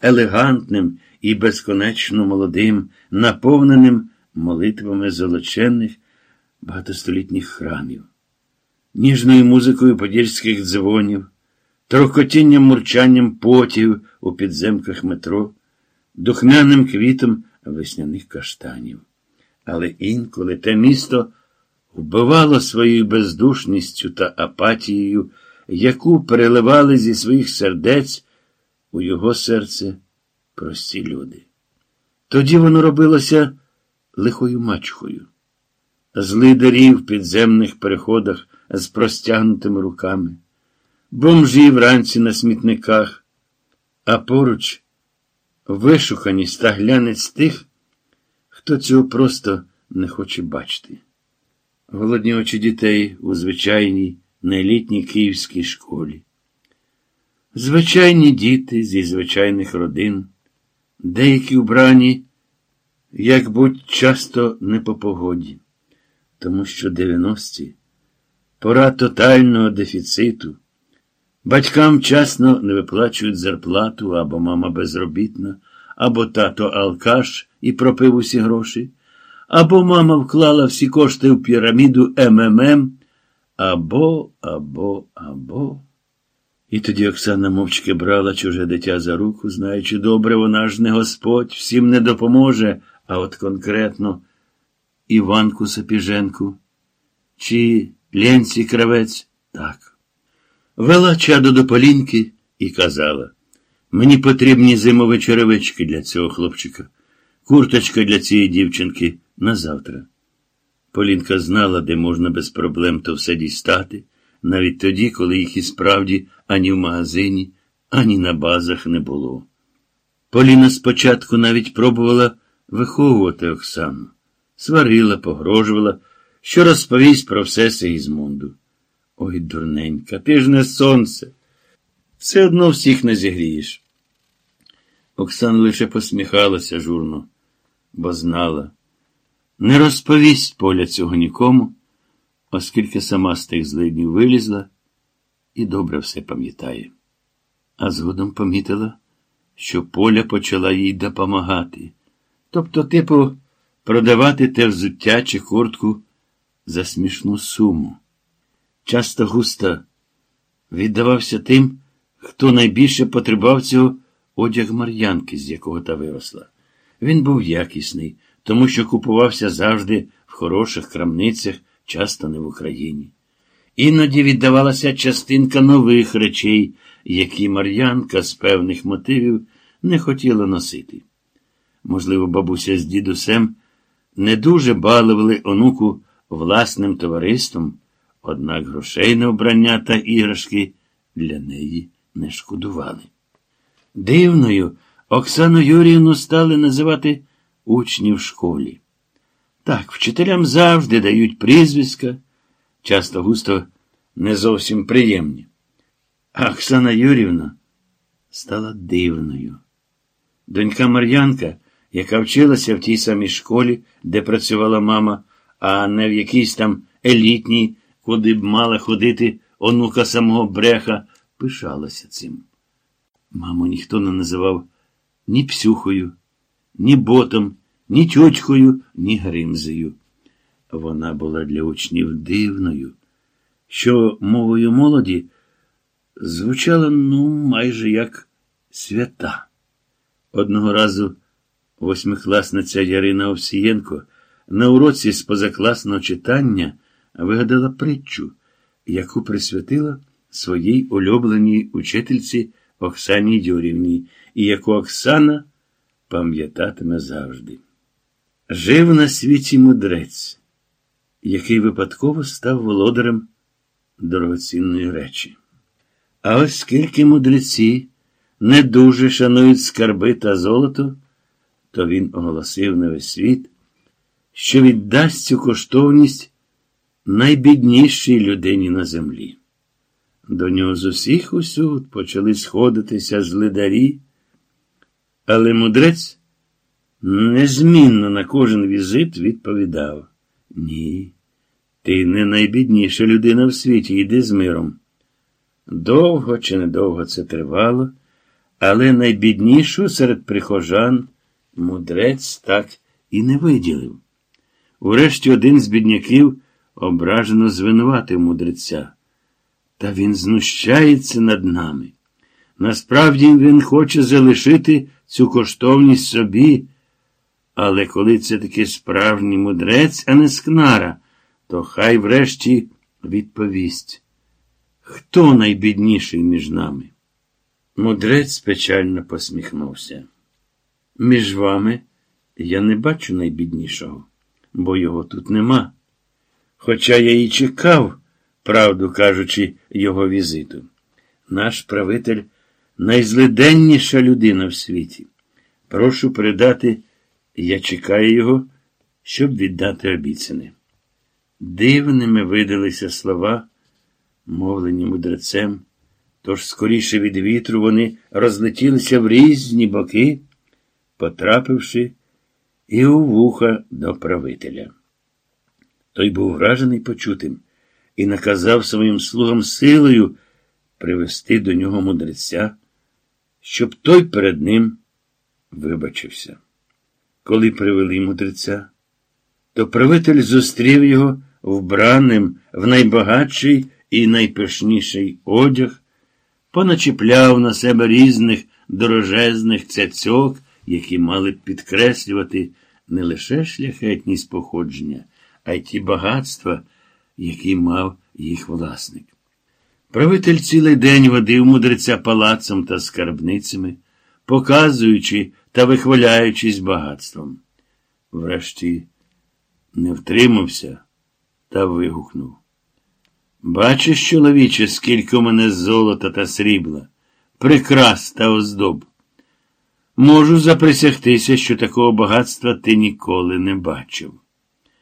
елегантним і безконечно молодим, наповненим молитвами золоченних багатостолітніх храмів, ніжною музикою подільських дзвонів, трокотінням мурчанням потів у підземках метро, духмяним квітом весняних каштанів. Але інколи те місто вбивало своєю бездушністю та апатією, яку переливали зі своїх сердець у його серце прості люди. Тоді воно робилося лихою мачхою, з лидерів в підземних переходах з простягнутими руками, бомжі вранці на смітниках, а поруч вишуканість та глянець тих, хто цього просто не хоче бачити. Голодні очі дітей у звичайній, неелітній київській школі. Звичайні діти зі звичайних родин, деякі вбрані, як будь часто не по погоді, тому що 90-ті пора тотального дефіциту. Батькам вчасно не виплачують зарплату або мама безробітна, або тато алкаш і пропив усі гроші, або мама вклала всі кошти в піраміду МММ, або, або, або. І тоді Оксана мовчки брала чуже дитя за руку, знаючи добре, вона ж не Господь, всім не допоможе, а от конкретно Іванку Сапіженку чи Ленці Кравець так. Вела чадо до Полінки і казала мені потрібні зимові черевички для цього хлопчика, курточка для цієї дівчинки на завтра. Полінка знала, де можна без проблем то все дістати, навіть тоді, коли їх і справді ані в магазині, ані на базах не було. Поліна спочатку навіть пробувала виховувати Оксану, сварила, погрожувала, що розповість про все Сигізмунду. Ой, дурненька, ти ж не сонце. Все одно всіх не зігрієш. Оксана лише посміхалася журно, бо знала. Не розповість Поля цього нікому, оскільки сама з тих злиднів вилізла і добре все пам'ятає. А згодом помітила, що Поля почала їй допомагати. Тобто, типу, продавати те взуття чи куртку за смішну суму. Часто густо віддавався тим, хто найбільше потребував цього одяг Мар'янки, з якого та виросла. Він був якісний, тому що купувався завжди в хороших крамницях, часто не в Україні. Іноді віддавалася частинка нових речей, які Мар'янка з певних мотивів не хотіла носити. Можливо, бабуся з дідусем не дуже балували онуку власним товариством, однак грошей на обрання та іграшки для неї не шкодували. Дивною Оксану Юріївну стали називати учні в школі. Так, вчителям завжди дають прізвиська, часто густо не зовсім приємні. А Оксана Юрівна стала дивною. Донька Мар'янка, яка вчилася в тій самій школі, де працювала мама, а не в якійсь там елітній, куди б мала ходити онука самого бреха, пишалася цим. Маму ніхто не називав ні псюхою, ні ботом, ні тьотькою, ні гримзею. Вона була для учнів дивною, що мовою молоді звучала, ну, майже як свята. Одного разу восьмикласниця Ярина Овсієнко на уроці з позакласного читання вигадала притчу, яку присвятила своїй улюбленій учительці Оксані Юрівні, і яку Оксана пам'ятатиме завжди. Жив на світі мудрець, який випадково став володарем дорогоцінної речі. А ось скільки мудреці не дуже шанують скарби та золото, то він оголосив на весь світ, що віддасть цю коштовність найбіднішій людині на землі. До нього з усіх усюд почали сходитися злидарі, але мудрець незмінно на кожен візит відповідав Ні, ти не найбідніша людина в світі, йди з миром. Довго чи недовго це тривало, Але найбіднішу серед прихожан мудрець так і не виділив. Урешті один з бідняків ображено звинуватив мудреця. Та він знущається над нами. Насправді він хоче залишити цю коштовність собі, але коли це таки справжній мудрець, а не скнара, то хай врешті відповість. Хто найбідніший між нами? Мудрець печально посміхнувся. Між вами я не бачу найбіднішого, бо його тут нема. Хоча я і чекав, правду кажучи, його візиту. Наш правитель найзлиденніша людина в світі. Прошу передати, я чекаю його, щоб віддати обіцяне. Дивними видалися слова, мовлені мудрецем, тож скоріше від вітру вони розлетілися в різні боки, потрапивши і у вуха до правителя. Той був вражений почутим і наказав своїм слугам силою привести до нього мудреця, щоб той перед ним вибачився. Коли привели мудреця, то правитель зустрів його вбраним в найбагатший і найпишніший одяг, поначіпляв на себе різних дорожезних цяцьок, які мали б підкреслювати не лише шляхетність походження, а й ті багатства, які мав їх власник. Правитель цілий день водив мудреця палацом та скарбницями, показуючи та вихваляючись багатством. Врешті не втримався та вигукнув. Бачиш, чоловіче, скільки у мене золота та срібла, прикрас та оздоб. Можу заприсягтися, що такого багатства ти ніколи не бачив.